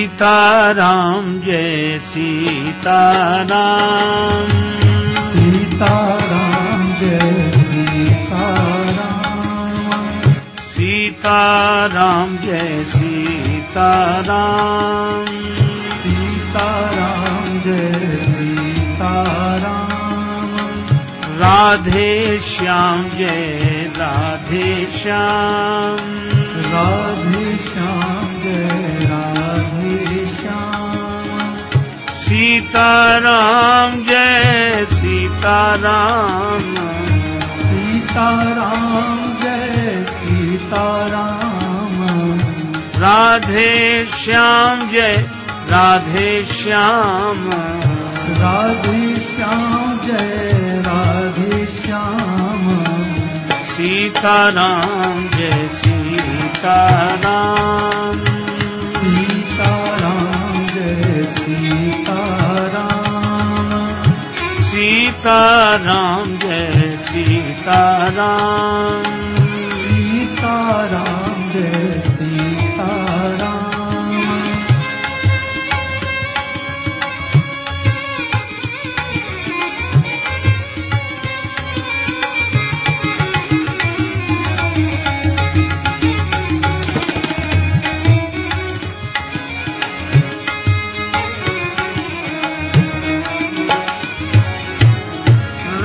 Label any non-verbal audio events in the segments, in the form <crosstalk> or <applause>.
सीताराम जय सीताराम। सीताराम जय सीताराम। सीताराम जय सीताराम। सीताराम जय सीताराम। राधे श्याम जय राधे श्याम। राधे श्याम जय सीताराम जय सीताराम। सीताराम जय सीताराम। राधे श्याम जय राधे श्याम। राधे श्याम जय राधे श्याम। सीताराम जय सीताराम ीता जय सीता सीतारा जय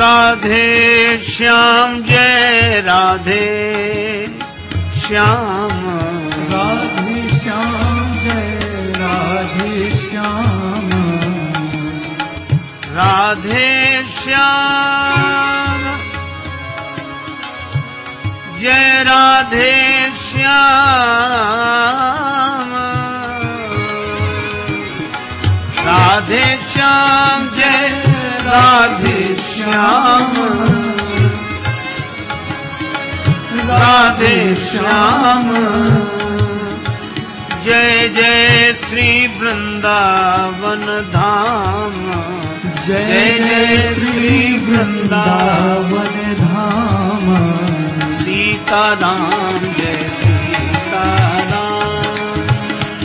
राधे श्याम जय राधे श्याम। राधे श्याम जय राधे श्याम। राधे श्याम। जय राधे श्याम। राधे श्याम जय राधे श्याम राधे श्याम जय जय श्री वृंदावन धाम जय जय श्री वृंदावन धाम सीताराम जय सीताराम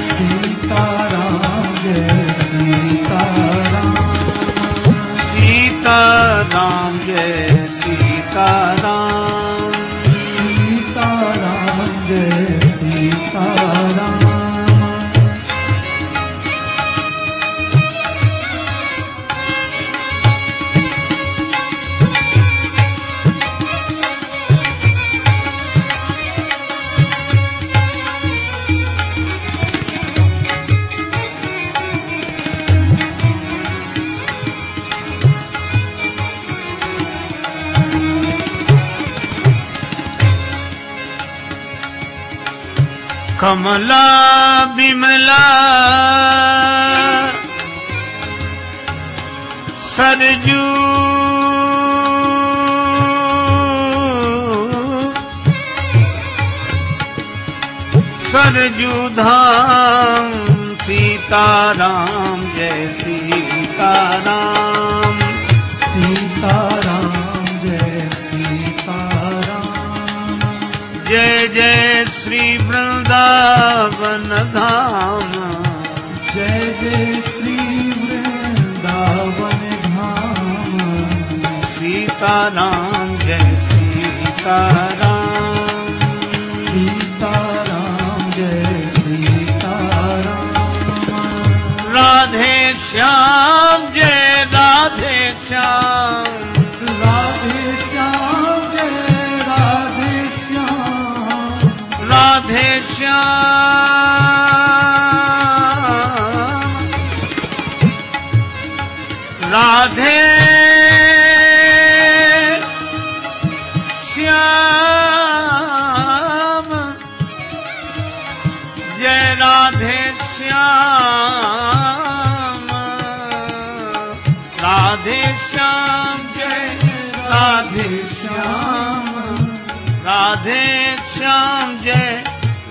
सीताराम जय सीताराम सीताराम जय सीताराम। कमला बिमला सरजू। सरजू धाम सीताराम जय सीताराम। सीताराम जय सीताराम। जय जय। श्री वृंदावन धाम। जय जय श्री वृंदावन धाम। सीताराम जय सीताराम। सीताराम जय सीताराम। राधे श्याम जय राधे श्याम। राधे श्याम राधे श्याम जय राधे श्याम राधे श्याम जय राधे श्याम राधे श्याम जय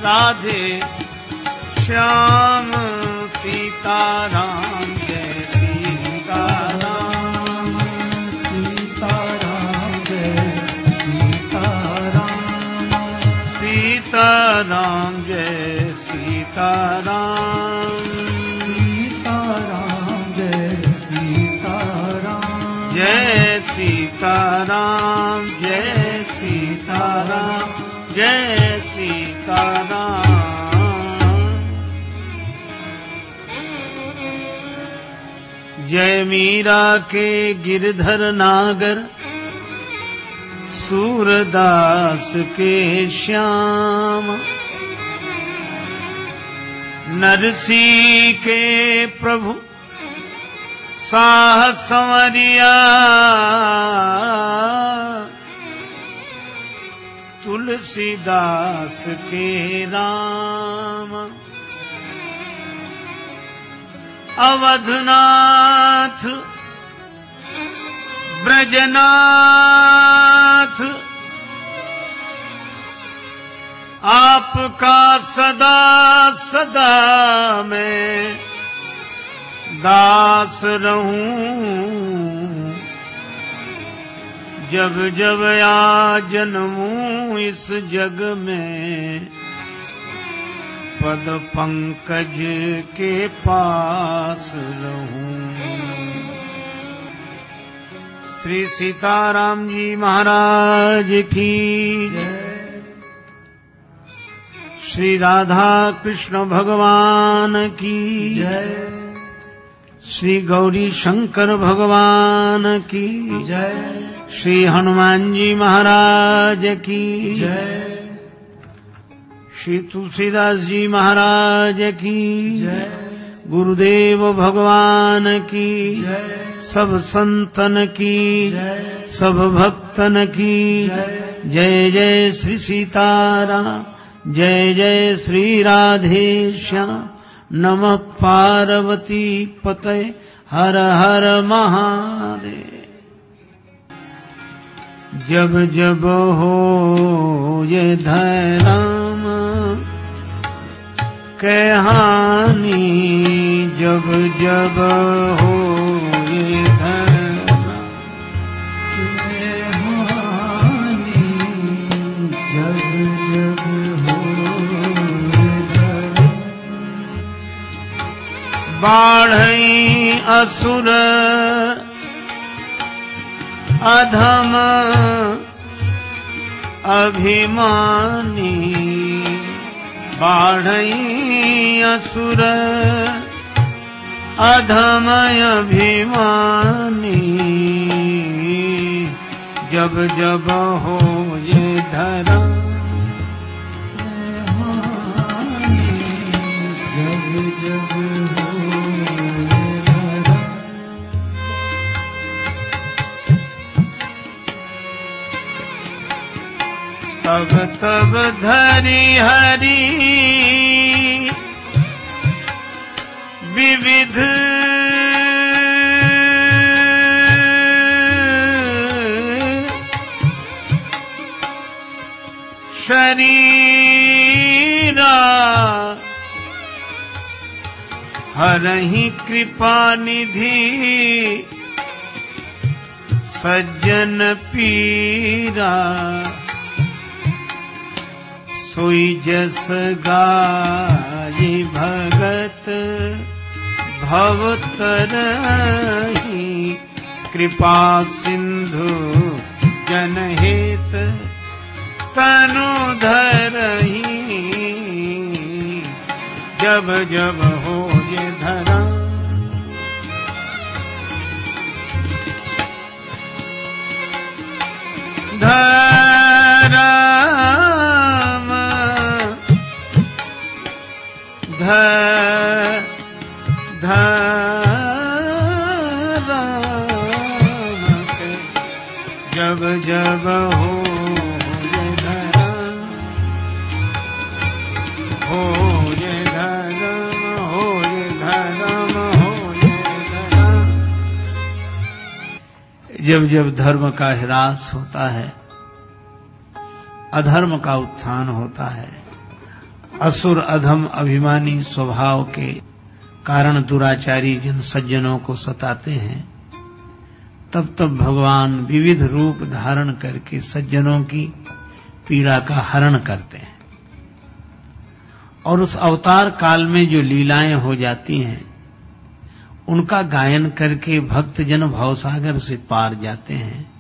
राधे। श्याम सीताराम जय सीताीतारा जयता सीताराम जय सीताराम। सीताराम जय सीतारा जय सीताराम। जय सीतारा जय सीता जय मीरा के गिरधर नागर, सूरदास के श्याम। नरसी के प्रभु साह संवरिया तुलसीदास के राम। अवधनाथ, ब्रजनाथ, आपका सदा सदा मैं दास रहूँ। जब जब आ जन्मूं इस जग में पद पंकज के पास रहूँ। श्री सीताराम जी महाराज की श्री राधा कृष्ण भगवान की जय। श्री गौरी शंकर भगवान की जय। श्री हनुमान जी महाराज की जय। श्री तुलसीदास जी महाराज की। गुरुदेव भगवान की। सब संतन की। सब भक्तन की। जय। जय श्री सीताराम जय जय श्री राधे श्याम नमः पार्वती पते हर हर महादेव। जब जब हो ये धर्म कहानी जब जब हो ये जब जब हो बाढ़ई असुर अधम अभिमानी। बाढ़ई असुर अधमय अभिमानी। जब जब हो ये धरा जब जब हो तब तब धरी हरी। विविध। शरीरा। हरही कृपा निधि। सज्जन पीरा सोई जस गाय भगत भवतरही कृपा सिंधु जनहित तनु धरही। जब जब हो ये धरा। धरम जब जब धर्म का ह्रास होता है, अधर्म का उत्थान होता है, असुर अधम अभिमानी स्वभाव के कारण दुराचारी जिन सज्जनों को सताते हैं, तब तब भगवान विविध रूप धारण करके सज्जनों की पीड़ा का हरण करते हैं। और उस अवतार काल में जो लीलाएँ हो जाती हैं उनका गायन करके भक्तजन भवसागर से पार जाते हैं।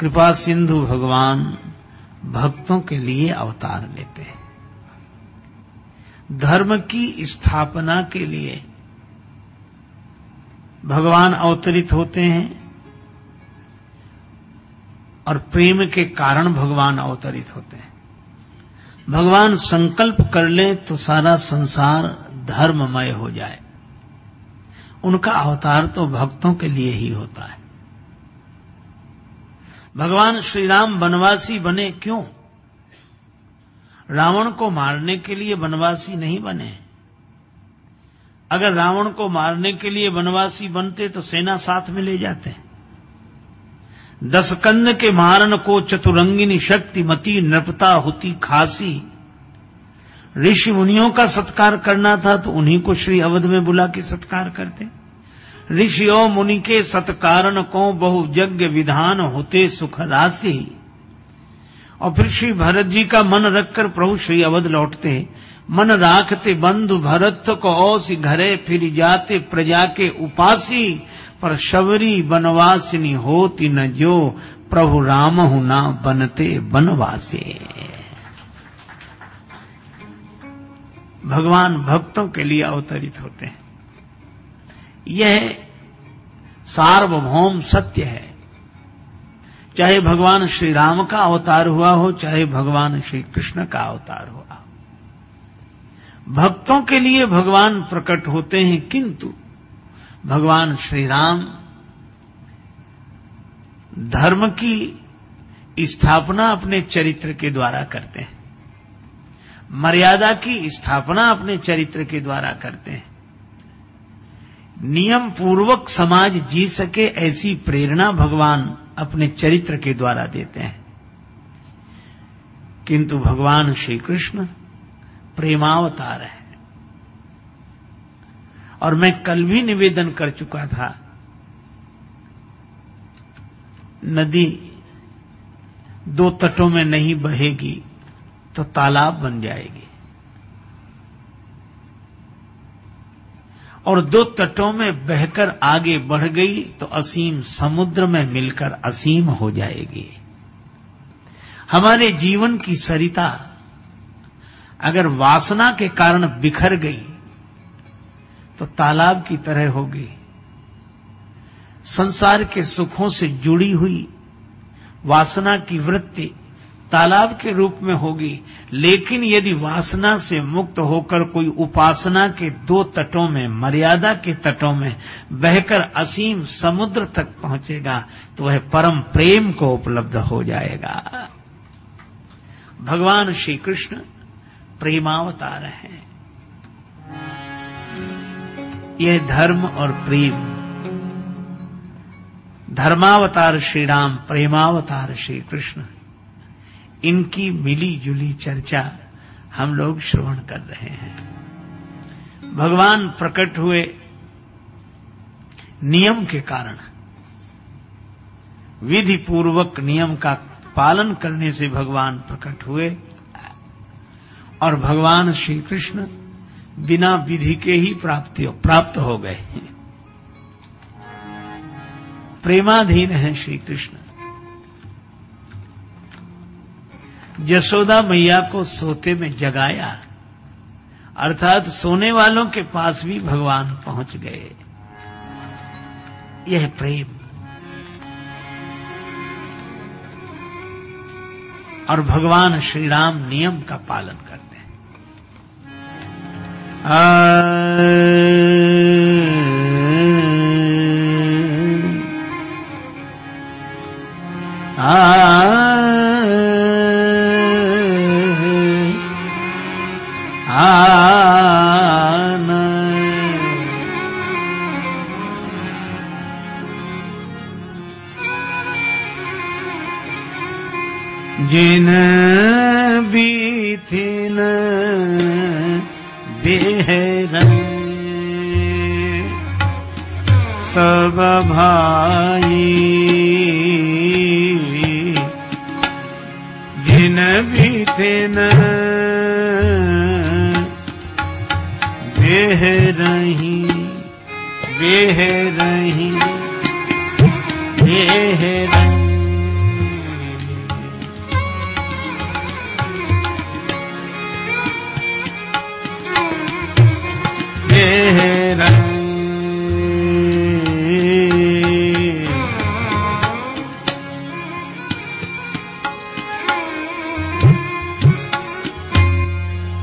कृपा सिंधु भगवान भक्तों के लिए अवतार लेते हैं। धर्म की स्थापना के लिए भगवान अवतरित होते हैं और प्रेम के कारण भगवान अवतरित होते हैं। भगवान संकल्प कर ले तो सारा संसार धर्ममय हो जाए। उनका अवतार तो भक्तों के लिए ही होता है। भगवान श्री राम वनवासी बने क्यों? रावण को मारने के लिए वनवासी नहीं बने। अगर रावण को मारने के लिए वनवासी बनते तो सेना साथ में ले जाते। दस कंद के मारन को चतुरंगिनी शक्ति मती नृपता होती खासी। ऋषि मुनियों का सत्कार करना था तो उन्हीं को श्री अवध में बुला के सत्कार करते। ऋषियों मुनि के सत्कारण को बहु यज्ञ विधान होते सुख राशि और फिर श्री भरत जी का मन रखकर प्रभु श्री अवध लौटते। मन राखते बंधु भरत को औसी घरे फिर जाते प्रजा के उपासी। पर शबरी बनवासिनी होती न जो प्रभु राम हूँ ना बनते बनवासे। भगवान भक्तों के लिए अवतरित होते हैं। यह सार्वभौम सत्य है। चाहे भगवान श्री राम का अवतार हुआ हो, चाहे भगवान श्री कृष्ण का अवतार हुआ भक्तों के लिए भगवान प्रकट होते हैं, किंतु भगवान श्री राम धर्म की स्थापना अपने चरित्र के द्वारा करते हैं। मर्यादा की स्थापना अपने चरित्र के द्वारा करते हैं। नियम पूर्वक समाज जी सके ऐसी प्रेरणा भगवान अपने चरित्र के द्वारा देते हैं। किंतु भगवान श्री कृष्ण प्रेमावतार है। और मैं कल भी निवेदन कर चुका था, नदी दो तटों में नहीं बहेगी तो तालाब बन जाएगी। और दो तटों में बहकर आगे बढ़ गई तो असीम समुद्र में मिलकर असीम हो जाएगी। हमारे जीवन की सरिता अगर वासना के कारण बिखर गई तो तालाब की तरह होगी। संसार के सुखों से जुड़ी हुई वासना की वृत्ति तालाब के रूप में होगी। लेकिन यदि वासना से मुक्त होकर कोई उपासना के दो तटों में, मर्यादा के तटों में बहकर असीम समुद्र तक पहुंचेगा तो वह परम प्रेम को उपलब्ध हो जाएगा। भगवान श्री कृष्ण प्रेमावतार हैं। यह धर्म और प्रेम, धर्मावतार श्री राम प्रेमावतार श्री कृष्ण इनकी मिली जुली चर्चा हम लोग श्रवण कर रहे हैं। भगवान प्रकट हुए नियम के कारण विधि पूर्वक नियम का पालन करने से भगवान प्रकट हुए और भगवान श्री कृष्ण बिना विधि के ही प्राप्ति, प्राप्त हो गए हैं। प्रेमाधीन है श्री कृष्ण यशोदा मैया को सोते में जगाया अर्थात सोने वालों के पास भी भगवान पहुँच गए। यह प्रेम। और भगवान श्री राम नियम का पालन करते हैं। आ, आन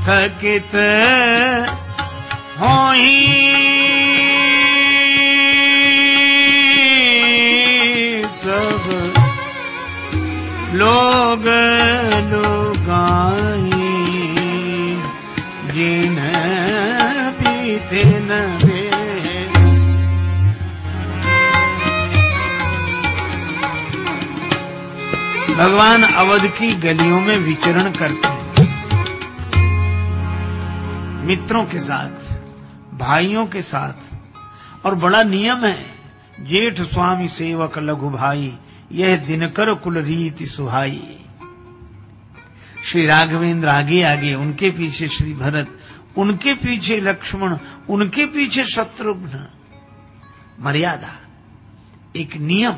थकित होई अवध की गलियों में विचरण करते हैं। मित्रों के साथ, भाइयों के साथ, और बड़ा नियम है, जेठ स्वामी सेवक लघु भाई, यह दिनकर कुल रीति सुहाई। श्री राघवेंद्र आगे आगे, उनके पीछे श्री भरत, उनके पीछे लक्ष्मण, उनके पीछे शत्रुघ्न। मर्यादा, एक नियम।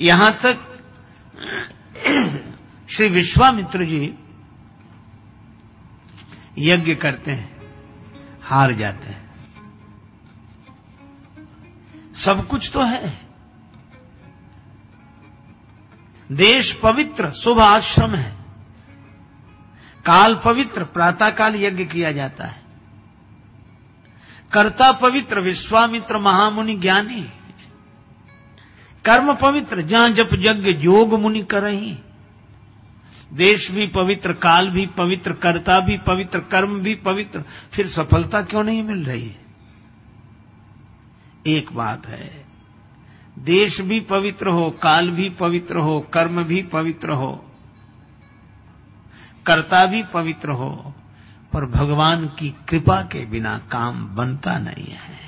यहाँ तक <clears throat> श्री विश्वामित्र जी यज्ञ करते हैं, हार जाते हैं। सब कुछ तो है। देश पवित्र, शुभ आश्रम है। काल पवित्र प्रातः काल यज्ञ किया जाता है। कर्ता पवित्र, विश्वामित्र महामुनि ज्ञानी। कर्म पवित्र, जहाँ जप यज्ञ जोग मुनि करही देश भी पवित्र, काल भी पवित्र, कर्ता भी पवित्र, कर्म भी पवित्र, फिर सफलता क्यों नहीं मिल रही? एक बात है, देश भी पवित्र हो, काल भी पवित्र हो, कर्म भी पवित्र हो, कर्ता भी पवित्र हो, पर भगवान की कृपा के बिना काम बनता नहीं है।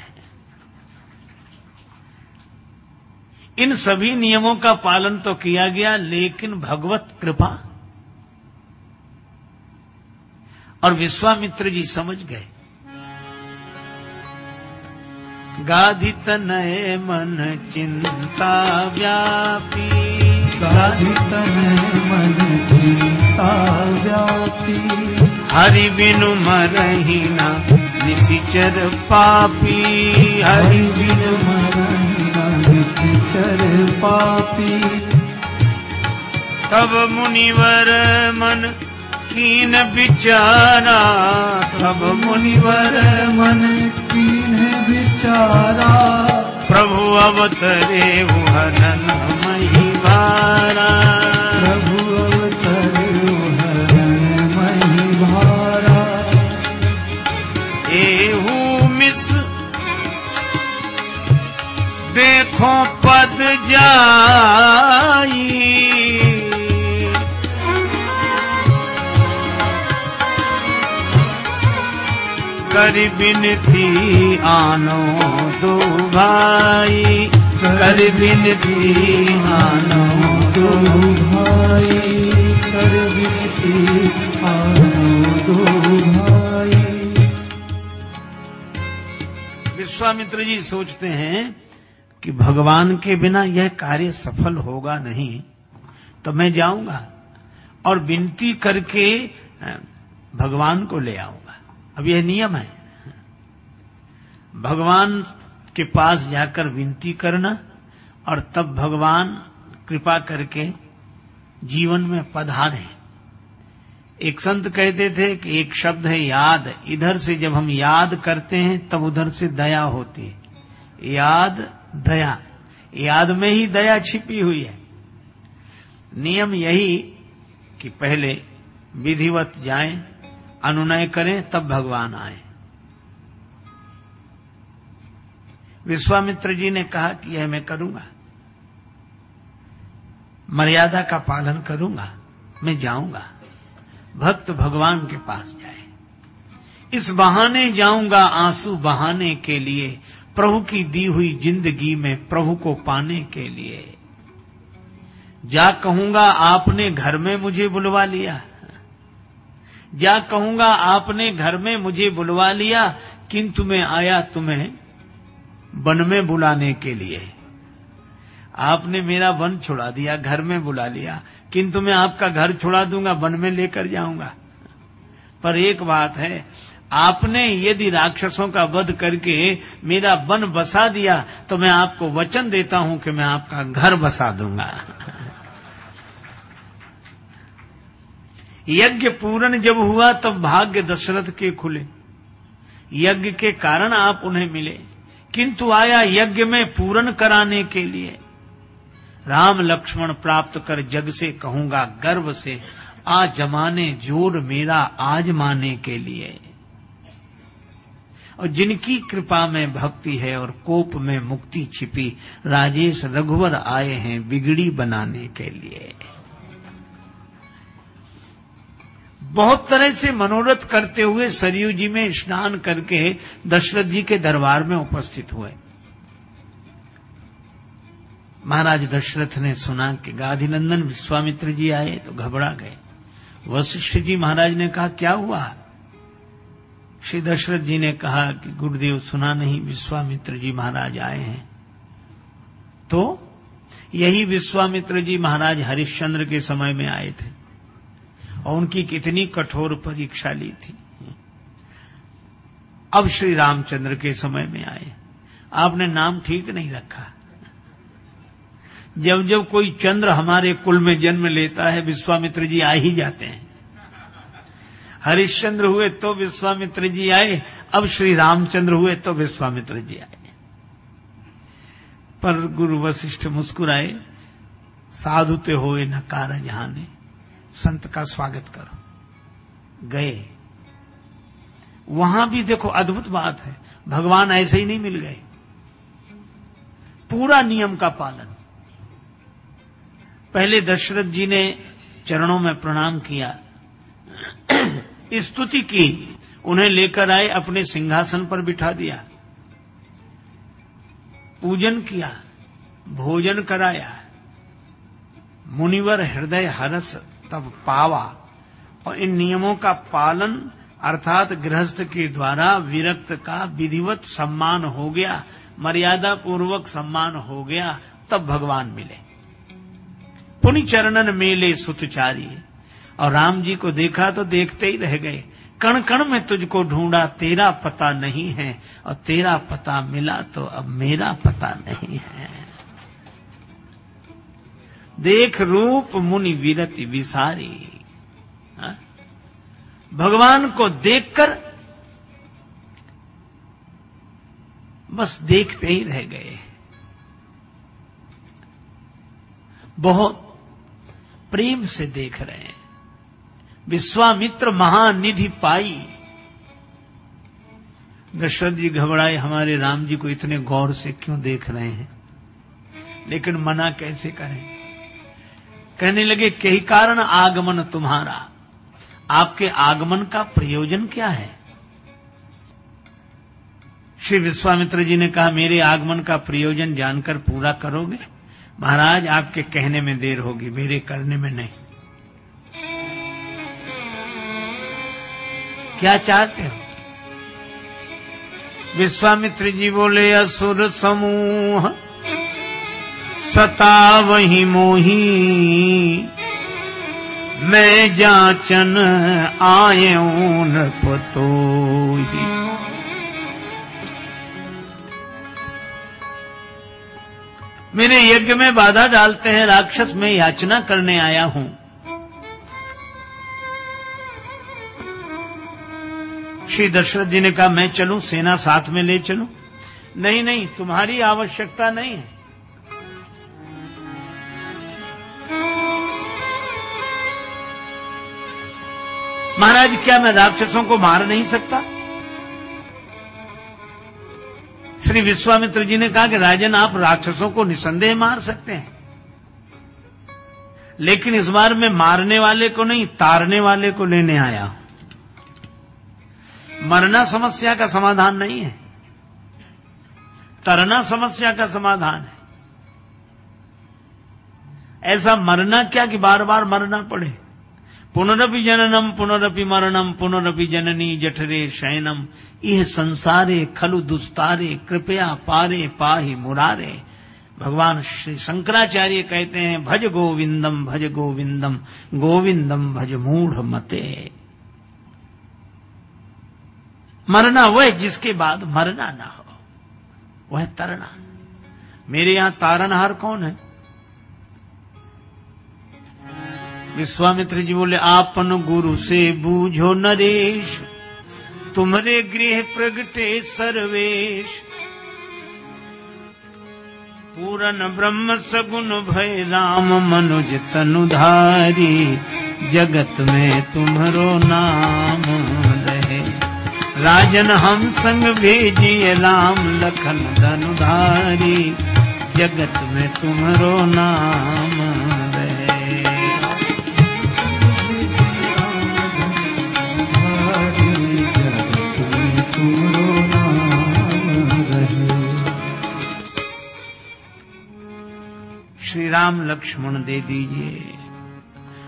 इन सभी नियमों का पालन तो किया गया लेकिन भगवत कृपा और विश्वामित्र जी समझ गए। गाधित नए मन चिंता व्यापी। गाधित मन चिंता व्यापी। हरि बिनु मरही ना निशिचर पापी। हरि बिन मरण चर पापी। तब मुनिवर मन कीन विचारा तब मुनिवर मन कीन विचारा प्रभु अवतरे हनन मही भारा प्रभु देखो पद जाई। कर बिनती आनो दो भाई। कर बिनती आनो दो भाई। कर विनती आनो दो भाई। विश्वामित्र जी सोचते हैं कि भगवान के बिना यह कार्य सफल होगा नहीं तो मैं जाऊँगा और विनती करके भगवान को ले आऊँगा। अब यह नियम है। भगवान के पास जाकर विनती करना और तब भगवान कृपा करके जीवन में पधारे। एक संत कहते थे कि एक शब्द है याद। इधर से जब हम याद करते हैं, तब उधर से दया होती है। याद दया। याद में ही दया छिपी हुई है। नियम यही कि पहले विधिवत जाएँ, अनुनय करें, तब भगवान आए। विश्वामित्र जी ने कहा कि यह मैं करूँगा। मर्यादा का पालन करूँगा, मैं जाऊँगा। भक्त भगवान के पास जाए। इस बहाने जाऊँगा आँसू बहाने के लिए प्रभु की दी हुई ज़िंदगी में प्रभु को पाने के लिए। जा कहूँगा, आपने घर में मुझे बुलवा लिया। जा कहूँगा, आपने घर में मुझे बुलवा लिया, किंतु मैं आया तुम्हें वन में बुलाने के लिए। आपने मेरा वन छुड़ा दिया, घर में बुला लिया, किंतु मैं आपका घर छुड़ा दूँगा, वन में लेकर जाऊँगा। पर एक बात है आपने यदि राक्षसों का वध करके मेरा वन बसा दिया तो मैं आपको वचन देता हूँ कि मैं आपका घर बसा दूँगा। यज्ञ पूर्ण जब हुआ, तब भाग्य दशरथ के खुले। यज्ञ के कारण आप उन्हें मिले, किंतु आया यज्ञ में पूर्ण कराने के लिए। राम लक्ष्मण प्राप्त कर जग से कहूँगा, गर्व से, आ जमाने ज़ोर मेरा आज माने के लिए। और जिनकी कृपा में भक्ति है और कोप में मुक्ति छिपी, राजेश रघुवर आए हैं बिगड़ी बनाने के लिए। बहुत तरह से मनोरथ करते हुए सरयू जी में स्नान करके दशरथ जी के दरबार में उपस्थित हुए। महाराज दशरथ ने सुना कि गाधिनंदन विश्वामित्र जी आए तो घबरा गए। वशिष्ठ जी महाराज ने कहा, क्या हुआ? श्री दशरथ जी ने कहा कि गुरुदेव सुना नहीं, विश्वामित्र जी महाराज आए हैं। तो यही विश्वामित्र जी महाराज हरिश्चंद्र के समय में आए थे और उनकी कितनी कठोर परीक्षा ली थी। अब श्री रामचंद्र के समय में आए। आपने नाम ठीक नहीं रखा। जब जब कोई चंद्र हमारे कुल में जन्म लेता है, विश्वामित्र जी आ ही जाते हैं। हरिश्चंद्र हुए तो विश्वामित्र जी आए, अब श्री रामचंद्र हुए तो विश्वामित्र जी आए। पर गुरु वशिष्ठ मुस्कुराए साधुते होए न कारज हाने संत का स्वागत करो। गए। वहाँ भी देखो अद्भुत बात है, भगवान ऐसे ही नहीं मिल गए। पूरा नियम का पालन। पहले दशरथ जी ने चरणों में प्रणाम किया स्तुति की उन्हें लेकर आए, अपने सिंहासन पर बिठा दिया। पूजन किया, भोजन कराया। मुनिवर हृदय हरस तब पावा और इन नियमों का पालन अर्थात गृहस्थ के द्वारा विरक्त का विधिवत सम्मान हो गया मर्यादा पूर्वक सम्मान हो गया, तब भगवान मिले। पुनि चरणन मेले सुतचारी। और राम जी को देखा तो देखते ही रह गए। कण कण में तुझको ढूंढा, तेरा पता नहीं है, और तेरा पता मिला तो अब मेरा पता नहीं है। देख रूप मुनि विरति विसारी। हा? भगवान को देखकर बस देखते ही रह गए। बहुत प्रेम से देख रहे हैं। विश्वामित्र महानिधि पाई। दशरथ जी घबराए, हमारे राम जी को इतने गौर से क्यों देख रहे हैं? लेकिन मना कैसे करें? कहने लगे कई कारण आगमन तुम्हारा? आपके आगमन का प्रयोजन क्या है? श्री विश्वामित्र जी ने कहा, मेरे आगमन का प्रयोजन जानकर पूरा करोगे? महाराज, आपके कहने में देर होगी, मेरे करने में नहीं। क्या चाहते हो? विश्वामित्र जी बोले, असुर समूह, सता वही मोही। मैं जाचन आए न पतो मेरे यज्ञ में बाधा डालते हैं, राक्षस में याचना करने आया हूँ। श्री दशरथ जी ने कहा, मैं चलूँ? सेना साथ में ले चलूँ? नहीं नहीं, तुम्हारी आवश्यकता नहीं है। महाराज, क्या मैं राक्षसों को मार नहीं सकता? श्री विश्वामित्र जी ने कहा कि, राजन, आप राक्षसों को निसंदेह मार सकते हैं। लेकिन इस बार मैं मारने वाले को नहीं, तारने वाले को लेने आया हूँ। मरना समस्या का समाधान नहीं है। तरना समस्या का समाधान है। ऐसा मरना क्या कि बार बार मरना पड़े? पुनरपि जननम, पुनरपि मरणम, पुनरपि जननी जठरे शयनम। यह संसारे खलु दुस्तारे, कृपया पारे, पाहि मुरारे। भगवान श्री शंकराचार्य कहते हैं, भज गोविंदम भज गोविंदम गोविंदम भज मूढ़ मते। मरना वह जिसके बाद मरना ना हो, वह तरना। मेरे यहाँ तारनहार कौन है? विश्वामित्र जी बोले, आपन गुरु से बूझो नरेश तुम्हारे गृह प्रगटे सर्वेश। पूरन ब्रह्म सगुन भय राम मनुज तनुधारी, जगत में तुम्हारो नाम। राजन हम संग भेजिए राम लखन धनुधारी, जगत में तुमरो नाम श्री राम लक्ष्मण दे दीजिए।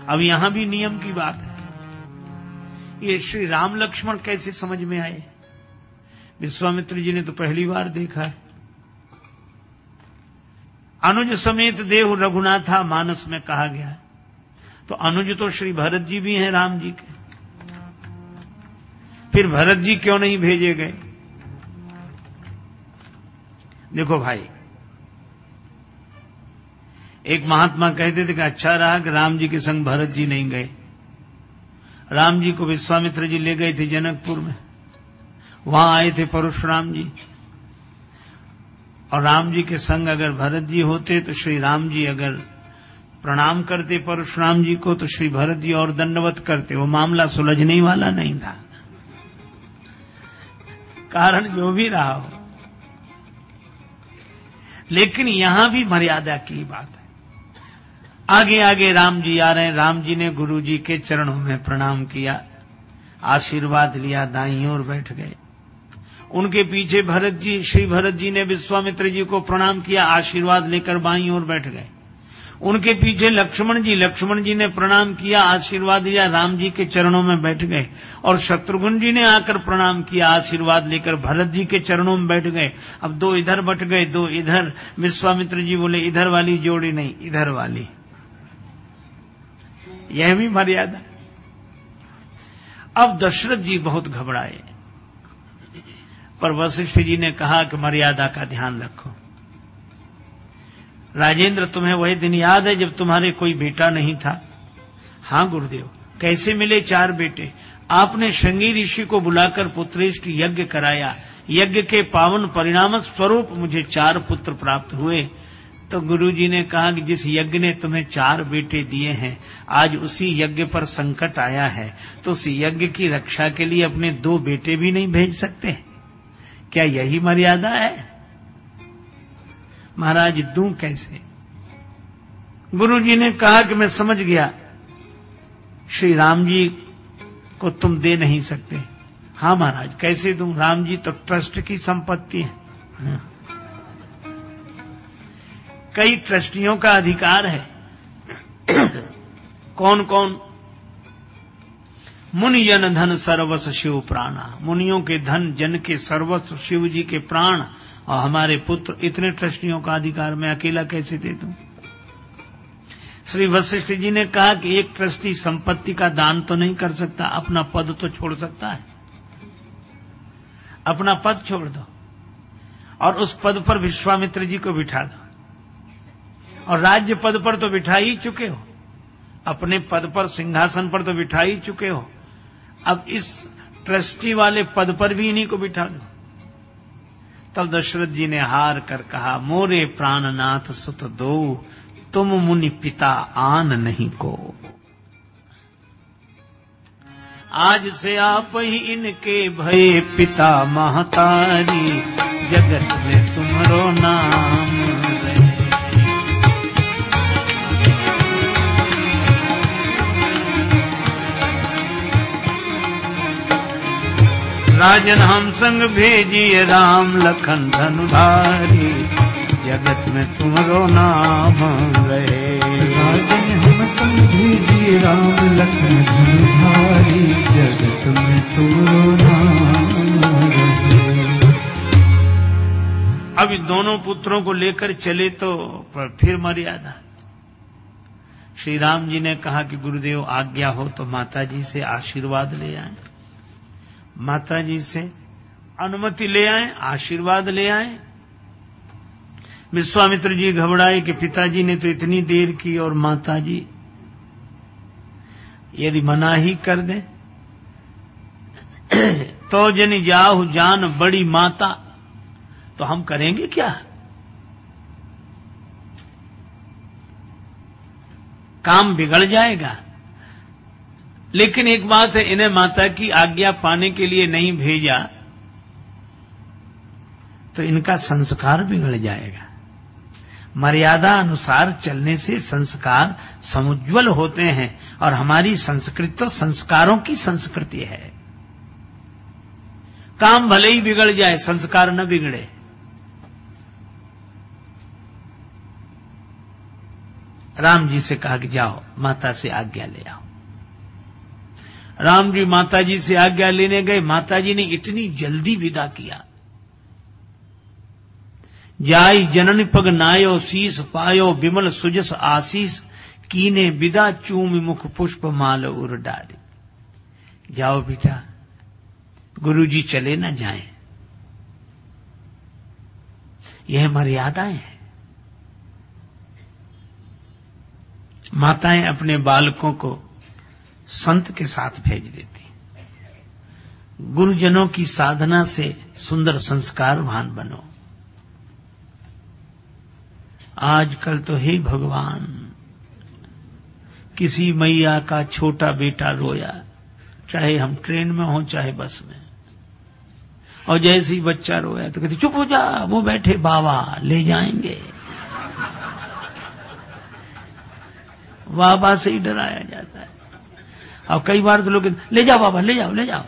अब यहाँ भी नियम की बात है। ये श्री राम लक्ष्मण कैसे समझ में आए? विश्वामित्र जी ने तो पहली बार देखा है। अनुज समेत देव रघुनाथा मानस में कहा गया है। तो अनुज तो श्री भरत जी भी हैं, राम जी के। फिर भरत जी क्यों नहीं भेजे गए? देखो भाई, एक महात्मा कहते थे कि अच्छा रहा कि राम जी के संग भरत जी नहीं गए। राम जी को विश्वामित्र जी ले गए थे जनकपुर में। वहाँ आए थे परशुराम जी। और राम जी के संग अगर भरत जी होते तो श्री राम जी अगर प्रणाम करते परशुराम जी को तो श्री भरत जी और दंडवत करते। वो मामला सुलझने वाला नहीं था। कारण जो भी रहा हो। लेकिन यहाँ भी मर्यादा की बात है। आगे आगे राम जी आ रहे हैं। राम जी ने गुरु जी के चरणों में प्रणाम किया, आशीर्वाद लिया, दाई और बैठ गए। उनके पीछे भरत जी, श्री भरत जी ने विश्वामित्र जी को प्रणाम किया, आशीर्वाद लेकर बाई और बैठ गए। उनके पीछे लक्ष्मण जी लक्ष्मण जी ने प्रणाम किया, आशीर्वाद दिया राम जी के चरणों में बैठ गए। और शत्रुघ्न जी ने आकर प्रणाम किया, आशीर्वाद लेकर भरत जी के चरणों में बैठ गए। अब दो इधर बट गए, दो इधर। विश्वामित्र जी बोले, इधर वाली जोड़ी नहीं, इधर वाली। यह भी मर्यादा। अब दशरथ जी बहुत घबराए। पर वशिष्ठ जी ने कहा कि मर्यादा का ध्यान रखो। राजेंद्र, तुम्हें वही दिन याद है जब तुम्हारे कोई बेटा नहीं था? हाँ, गुरुदेव, कैसे मिले चार बेटे? आपने श्रृंगी ऋषि को बुलाकर पुत्रेष्ट यज्ञ कराया। यज्ञ के पावन परिणाम स्वरूप मुझे चार पुत्र प्राप्त हुए। तो गुरु जी ने कहा कि जिस यज्ञ ने तुम्हें चार बेटे दिए हैं, आज उसी यज्ञ पर संकट आया है तो उस यज्ञ की रक्षा के लिए अपने दो बेटे भी नहीं भेज सकते। क्या यही मर्यादा है? महाराज, दू कैसे? गुरु जी ने कहा कि मैं समझ गया, श्री राम जी को तुम दे नहीं सकते। हाँ महाराज, कैसे दूँ? राम जी तो ट्रस्ट की संपत्ति है हाँ। कई ट्रस्टियों का अधिकार है। कौन कौन मुनि जन धन सर्वस्व शिव प्राणा। मुनियों के धन, जन के सर्वस्व शिव जी के प्राण और हमारे पुत्र, इतने ट्रस्टियों का अधिकार मैं अकेला कैसे दे दूँ? श्री वशिष्ठ जी ने कहा कि एक ट्रस्टी संपत्ति का दान तो नहीं कर सकता, अपना पद तो छोड़ सकता है। अपना पद छोड़ दो और उस पद पर विश्वामित्र जी को बिठा दो। और राज्य पद पर तो बिठा ही चुके हो। अपने पद पर सिंहासन पर तो बिठा ही चुके हो। अब इस ट्रस्टी वाले पद पर भी इन्हीं को बिठा दो। तब दशरथ जी ने हार कर कहा, मोरे प्राणनाथ सुत दो, तुम मुनि पिता आन नहीं को। आज से आप ही इनके भय पिता महतारी, जगत में तुम्हारो नाम रहे। राजन हम संग भेजिए राम लखन धनुधारी। जगत में तुम्हारो नाम रहे। राजन हम समझिए राम लखन धनुधारी। जगत में तुमरो नाम रहे। अब इन दोनों पुत्रों को लेकर चले तो पर फिर मर्यादा। श्री राम जी ने कहा कि गुरुदेव आज्ञा हो तो माता जी से आशीर्वाद ले आए। माता जी से अनुमति ले आए, आशीर्वाद ले आए। विश्वामित्र जी घबराए कि पिताजी ने तो इतनी देर की और माता जी यदि मना ही कर दे। तो जन जाहु जान बड़ी माता तो हम करेंगे क्या? काम बिगड़ जाएगा। लेकिन एक बात है, इन्हें माता की आज्ञा पाने के लिए नहीं भेजा तो इनका संस्कार बिगड़ जाएगा। मर्यादा अनुसार चलने से संस्कार समुज्वल होते हैं, और हमारी संस्कृति तो संस्कारों की संस्कृति है। काम भले ही बिगड़ जाए, संस्कार न बिगड़े। राम जी से कहा कि जाओ, माता से आज्ञा ले आओ। राम जी माता जी से आज्ञा लेने गए। माता जी ने इतनी जल्दी विदा किया। जाय जनन पग नायो शीस पायो, विमल सुजस आशीष, कीने विदा चूम मुख पुष्प माल उर डाली। जाओ बेटा गुरुजी चले ना जाएँ। यह मर्यादाएँ हैं। माताएँ अपने बालकों को संत के साथ भेज देती। गुरुजनों की साधना से सुंदर संस्कारवान बनो। आजकल तो हे भगवान, किसी मैया का छोटा बेटा रोया, चाहे हम ट्रेन में हो, चाहे बस में। और जैसे ही बच्चा रोया तो कहते, चुप हो जा, वो बैठे, बाबा, ले जाएँगे। बाबा से ही डराया जाता है। और कई बार तो लोग ले जाओ बाबा, ले जाओ ले जाओ।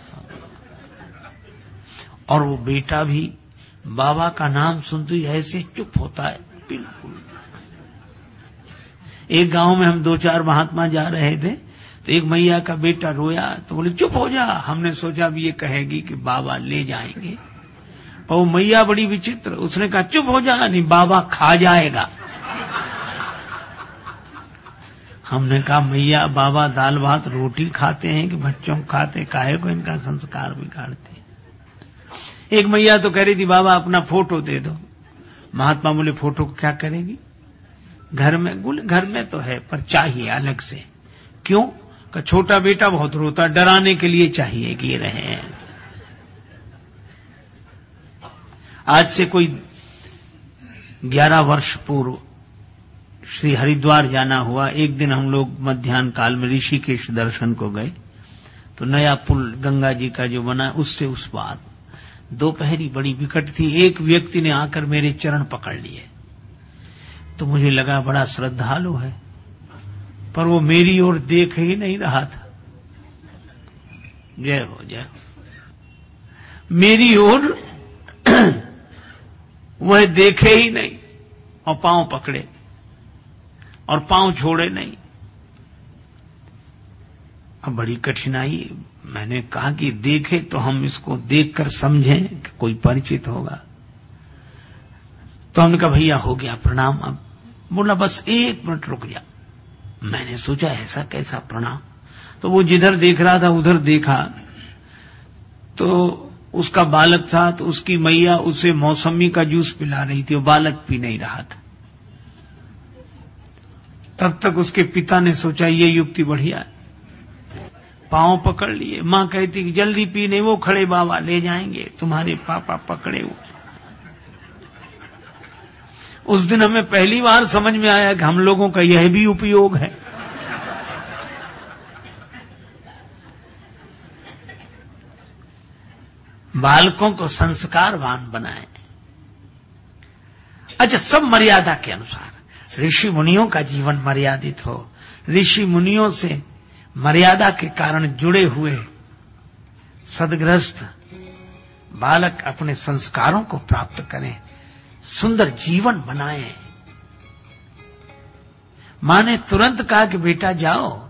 और वो बेटा भी, बाबा का नाम सुनते ही ऐसे चुप होता है। बिल्कुल। एक गाँव में हम दो चार महात्मा जा रहे थे तो एक मैया का बेटा रोया तो बोले, चुप हो जा। हमने सोचा भी ये कहेगी कि बाबा ले जाएँगे। पर वो मैया बड़ी विचित्र, उसने कहा, चुप हो जा, नहीं, बाबा खा जाएगा। हमने कहा, मैया, बाबा दाल भात रोटी खाते हैं कि बच्चों को खाते काहे को इनका संस्कार बिगाड़ते एक मैया तो कह रही थी, बाबा, अपना फ़ोटो दे दो। महात्मा बोले, फ़ोटो को क्या करेगी? घर में, गुल, घर में तो है, पर चाहिए अलग से। क्यों? का छोटा बेटा बहुत रोता, डराने के लिए चाहिए कि ये रहे आज से कोई ग्यारह वर्ष पूर्व श्री हरिद्वार जाना हुआ। एक दिन हम लोग मध्यान्ह काल में ऋषिकेश दर्शन को गए। तो नया पुल गंगा जी का जो बना, उससे उस बार दोपहरी बड़ी विकट थी। एक व्यक्ति ने आकर मेरे चरण पकड़ लिए। तो मुझे लगा, बड़ा श्रद्धालु है। पर वो मेरी ओर देख ही नहीं रहा था। जय हो, जय मेरी ओर <clears throat> वह देखे ही नहीं और पाँव पकड़े। और पाँव छोड़े नहीं। अब बड़ी कठिनाई, मैंने कहा कि देखे तो हम इसको देखकर समझें कि कोई परिचित होगा। तो हमने कहा, भैया, हो गया प्रणाम, अब बोला, बस एक मिनट रुक जा। मैंने सोचा, ऐसा कैसा प्रणाम? तो वो जिधर देख रहा था, उधर देखा। तो उसका बालक था तो उसकी मैया उसे मौसमी का जूस पिला रही थी, वो बालक पी नहीं रहा था। तब तक उसके पिता ने सोचा, ये युक्ति बढ़िया है। पाँव पकड़ लिए। माँ कहती, जल्दी पी, नहीं, वो खड़े बाबा ले जाएँगे। तुम्हारे पापा पकड़े हुए उस दिन हमें पहली बार समझ में आया कि हम लोगों का यह भी उपयोग है। बालकों को संस्कारवान बनाए। अच्छा सब मर्यादा के अनुसार। ऋषि मुनियों का जीवन मर्यादित हो। ऋषि मुनियों से मर्यादा के कारण जुड़े हुए सदग्रस्त बालक अपने संस्कारों को प्राप्त करें, सुंदर जीवन बनाए। माँ ने तुरंत कहा कि बेटा जाओ,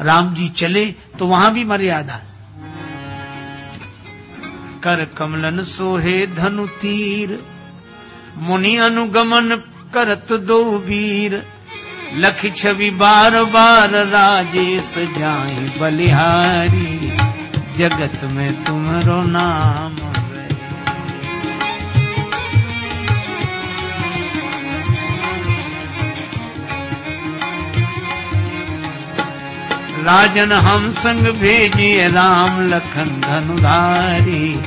राम जी चले तो वहाँ भी मर्यादा। कर कमलन सोहे धनु तीर, मुनि अनुगमन करत दो वीर। लख छवि बार बार राजेश जाए बलिहारी। जगत में तुम्हारो नाम राजन हम संग भेजिए राम लखन धनुधारी।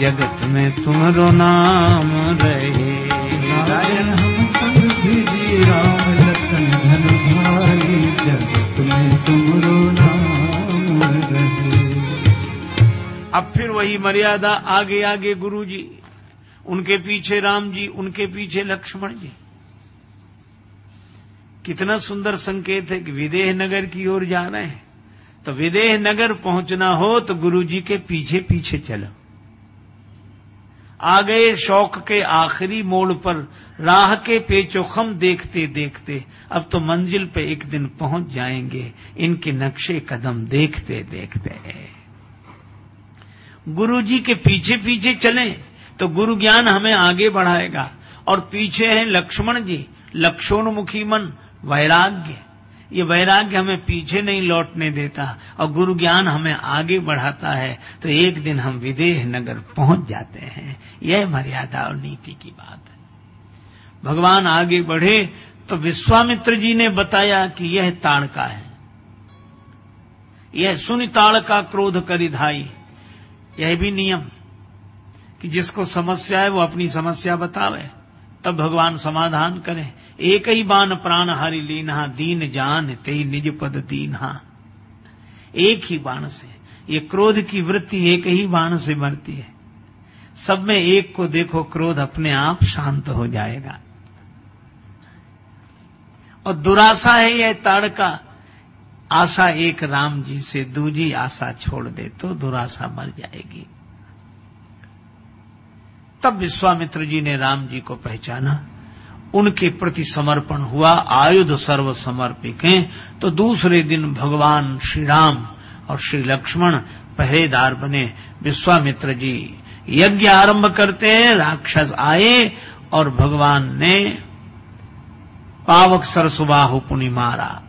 जगत में तुम्हारो नाम रहे। राजन हम अब फिर वही मर्यादा आगे आगे गुरु जी उनके पीछे राम जी उनके पीछे लक्ष्मण जी। कितना सुंदर संकेत है कि विदेह नगर की ओर जा रहे हैं। तो विदेह नगर पहुँचना हो तो गुरु जी के पीछे पीछे चलो। आ गए शौक के आखिरी मोड़ पर राह के पेचोखम देखते देखते अब तो मंजिल पे एक दिन पहुँच जाएँगे, इनके नक्शे कदम देखते देखते। गुरु जी के पीछे पीछे चलें तो गुरु ज्ञान हमें आगे बढ़ाएगा। और पीछे हैं लक्ष्मण जी लक्षोन्मुखी मन, वैराग्य। ये वैराग्य हमें पीछे नहीं लौटने देता और गुरु ज्ञान हमें आगे बढ़ाता है तो एक दिन हम विदेह नगर पहुँच जाते हैं। यह मर्यादा और नीति की बात है। भगवान आगे बढ़े तो विश्वामित्र जी ने बताया कि यह ताड़का है। यह सुन ताड़का क्रोध करिधाई यह भी नियम कि जिसको समस्या है वो अपनी समस्या बतावे। तब भगवान समाधान करें। एक ही बाण प्राण हरि लीना दीन जान ते निज पद दीन्हा। एक ही बाण से। ये क्रोध की वृत्ति एक ही बाण से मरती है। सब में एक को देखो, क्रोध अपने आप शांत हो जाएगा। और दुराशा है यह ताड़का आशा एक राम जी से, दूजी आशा छोड़ दे तो दुराशा मर जाएगी। तब विश्वामित्र जी ने राम जी को पहचाना। उनके प्रति समर्पण हुआ, आयुध सर्व समर्पित हैं तो दूसरे दिन भगवान श्री राम और श्री लक्ष्मण पहरेदार बने। विश्वामित्र जी यज्ञ आरंभ करते हैं, राक्षस आए और भगवान ने पावक सरसुबाहु पुनि मारा।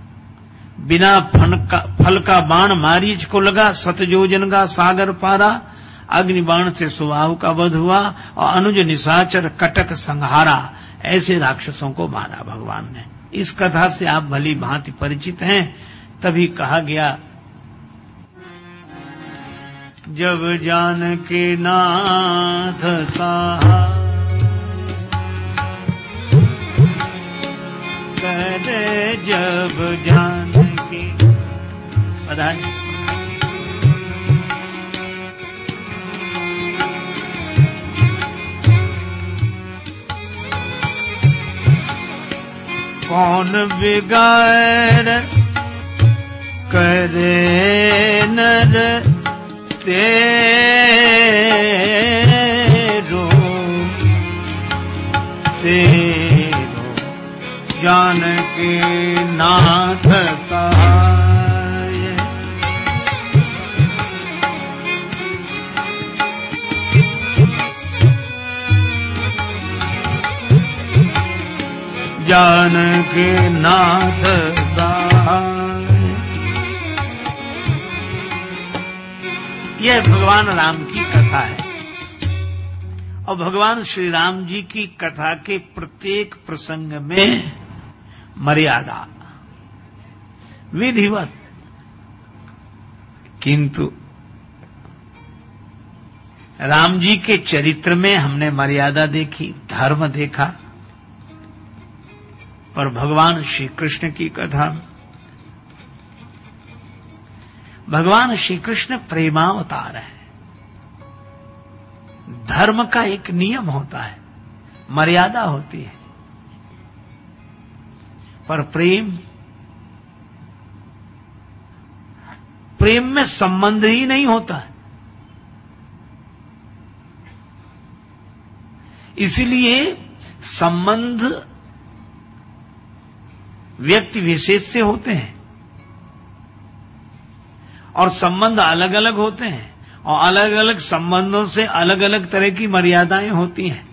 बिना फल का बाण मारीच को लगा, सतजोजन का सागर पारा। अग्नि बाण से सुबाहु का वध हुआ और अनुज निशाचर कटक संहारा। ऐसे राक्षसों को मारा भगवान ने। इस कथा से आप भली भांति परिचित हैं। तभी कहा गया, जब जान के नाथ साहा करे जब जान की बधाई कौन बिगाड़ करे नर तेरो तेरो जान के नाथ सहाय जान के नाथ सहाय यह भगवान राम की कथा है। और भगवान श्री राम जी की कथा के प्रत्येक प्रसंग में मर्यादा, विधिवत। किंतु राम जी के चरित्र में हमने मर्यादा देखी, धर्म देखा पर भगवान श्री कृष्ण की कथा। भगवान श्री कृष्ण प्रेमावतार है। धर्म का एक नियम होता है, मर्यादा होती है। पर प्रेम प्रेम में संबंध ही नहीं होता है। इसलिए संबंध व्यक्ति विशेष से होते हैं और संबंध अलग अलग होते हैं और अलग अलग संबंधों से अलग अलग तरह की मर्यादाएँ होती हैं,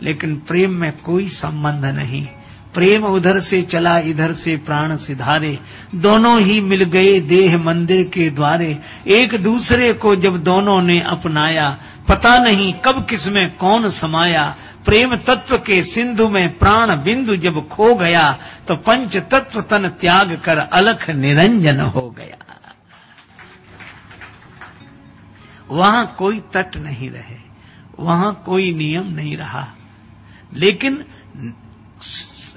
लेकिन प्रेम में कोई संबंध नहीं। प्रेम उधर से चला, इधर से प्राण सिधारे। दोनों ही मिल गए देह मंदिर के द्वारे। एक दूसरे को जब दोनों ने अपनाया, पता नहीं कब किसमें कौन समाया। प्रेम तत्व के सिंधु में प्राण बिंदु जब खो गया तो पंच तत्व तन त्याग कर अलख निरंजन हो गया। वहाँ कोई तट नहीं रहे, वहाँ कोई नियम नहीं रहा। लेकिन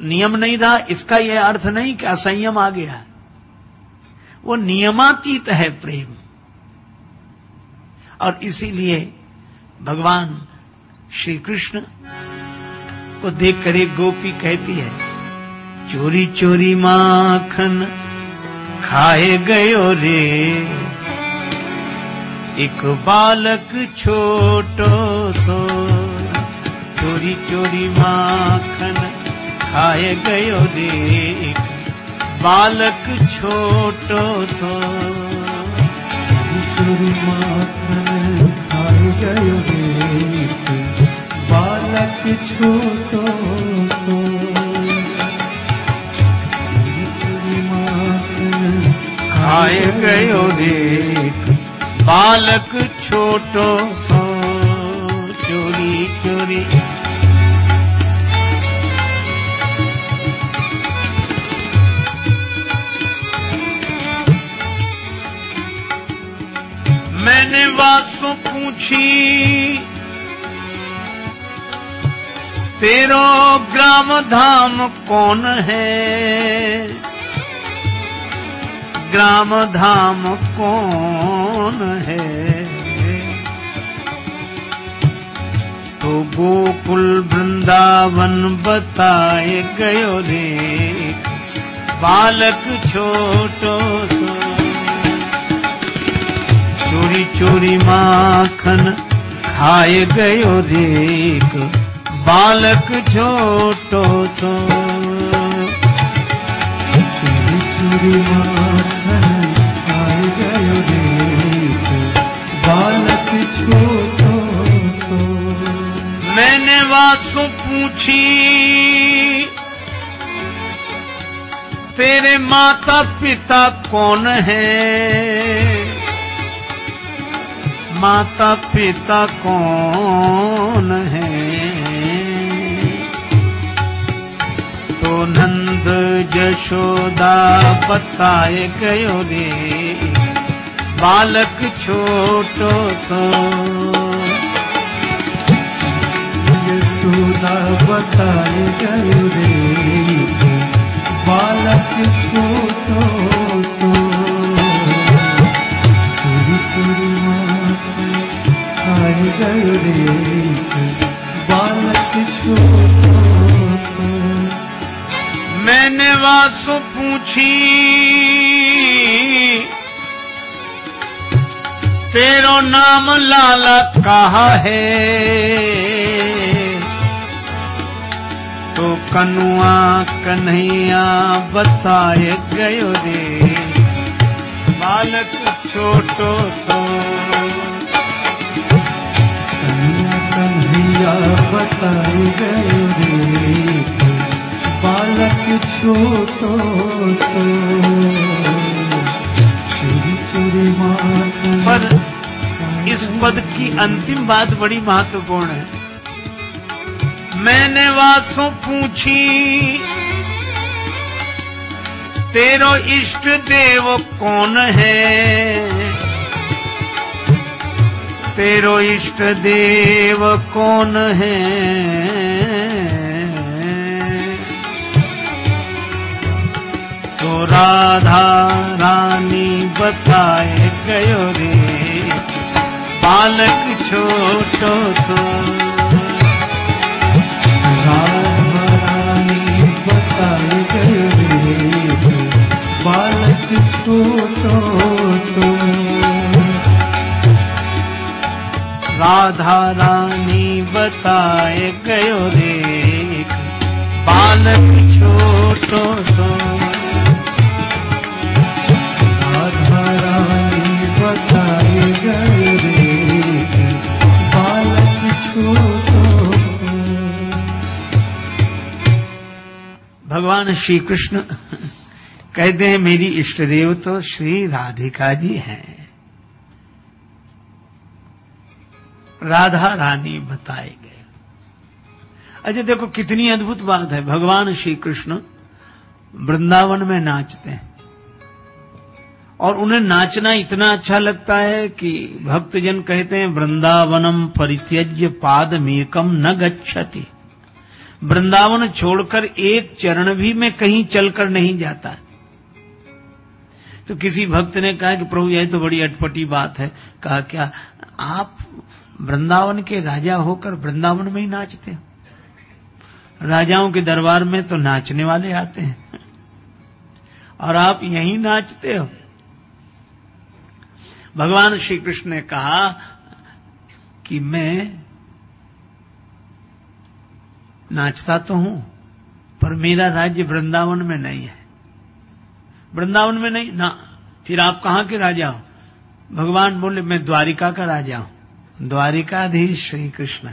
नियम नहीं रहा, इसका यह अर्थ नहीं कि असंयम आ गया वो नियमातीत है प्रेम। और इसीलिए भगवान श्री कृष्ण को देखकर एक गोपी कहती है, चोरी चोरी माखन खाए गयो रे। एक बालक छोटो सो, चोरी चोरी माखन खाए गयो रे बालक छोटो सो। खाए गयो रे बालक छोटो सो। खाए गयो रे बालक छोटो ग्राम धाम कौन है? ग्राम धाम कौन है? तो गोकुल वृंदावन बताए गयो रे, बालक छोटो सो। चोरी चोरी माखन खाए गयो रे बालक छोटो सो। बालक छोटो सो। मैंने वासु पूछी तेरे माता पिता कौन है? माता पिता कौन है? नंद जशोदा बताए गयो रे। बालक छोटो तो यशोदा बताए गयो रे। बालक छोटो माखन खाए गयो रे। बालक छोटो मैंने वासु पूछी। तेरो नाम लाला कहा है? तो कनुआ कन्हैया बताए गयो रे। बालक छोटो सो। कन्हैया बताए गयो रे। बालक छोटो सो। चोरी चोरी पर इस पद की अंतिम बात बड़ी महत्वपूर्ण है। मैंने वासों पूछी तेरो इष्ट देव कौन है? तेरो इष्ट देव कौन है? राधा रानी बताए गयो रे। बालक छोटो सो। रानी बताए गयो रे। बालक छोटो सो। राधा रानी बताए गयो रे। बालक छोटो सो। भगवान श्री कृष्ण कहते हैं, मेरी इष्ट देव तो श्री राधिका जी हैं। राधा रानी बताए गए। अच्छा देखो, कितनी अद्भुत बात है। भगवान श्री कृष्ण वृंदावन में नाचते हैं। और उन्हें नाचना इतना अच्छा लगता है कि भक्तजन कहते हैं, वृंदावनम परित्यज्य पाद मेकम न गच्छति। वृंदावन छोड़कर एक चरण भी मैं कहीं चलकर नहीं जाता। तो किसी भक्त ने कहा कि प्रभु, यह तो बड़ी अटपटी बात है। कहा, क्या आप वृंदावन के राजा होकर वृंदावन में ही नाचते हो? राजाओं के दरबार में तो नाचने वाले आते हैं। और आप यहीं नाचते हो। भगवान श्री कृष्ण ने कहा कि मैं नाचता तो हूँ, पर मेरा राज्य वृंदावन में नहीं है। वृंदावन में नहीं, ना, फिर आप कहाँ के राजा हो? भगवान बोले, मैं द्वारिका का राजा हूँ। द्वारिकाधीश श्री कृष्ण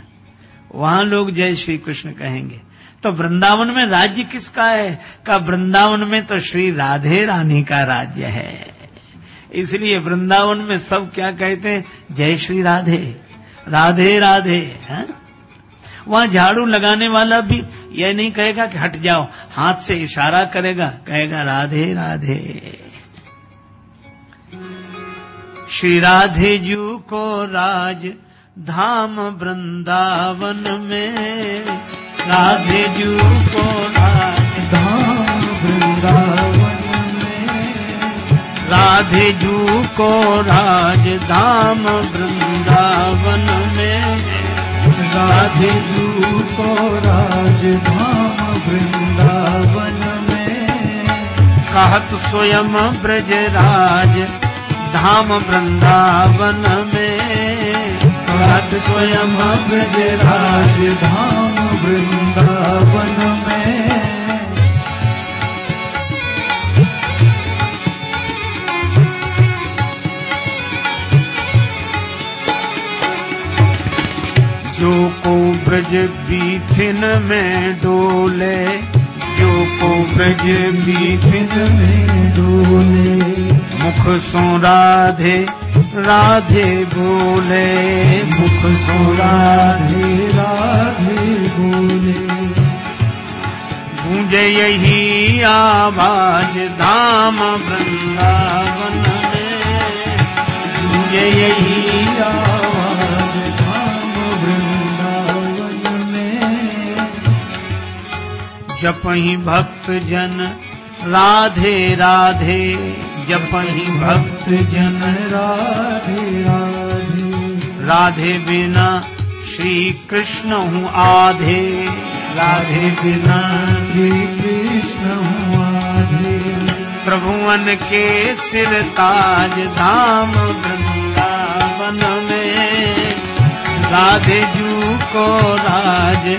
वहाँ लोग जय श्री कृष्ण कहेंगे। तो वृंदावन में राज्य किसका है? का वृंदावन में तो श्री राधे रानी का राज्य है। इसलिए वृंदावन में सब क्या कहते हैं? जय श्री राधे। राधे राधे, है? वहाँ झाड़ू लगाने वाला भी यह नहीं कहेगा कि हट जाओ, हाथ से इशारा करेगा, कहेगा, राधे राधे। श्री राधे जू को राज धाम वृंदावन में, राधे जू को राज धाम वृंदावन राधे जू को राज धाम वृंदावन में। राधे जू को राजधाम वृंदावन में। कहत स्वयं ब्रजराज धाम वृंदावन में। कहत स्वयं ब्रज राजधाम बीथिन में डोले, जो को ब्रज बीथिन में डोले। मुख सो राधे राधे बोले। मुख सो राधे राधे राधे बोले। गूंजे यही आवाज़ धाम वृंदावन में। गूंजे यही आवाज़ जपही भक्त जन राधे राधे। जपही भक्त भक्त जन राधे राधे। राधे बिना श्री कृष्ण हूँ आधे। राधे बिना श्री कृष्ण हूँ आधे। प्रभुवन के सिर ताज धाम वृंदावन में। राधे जू को राज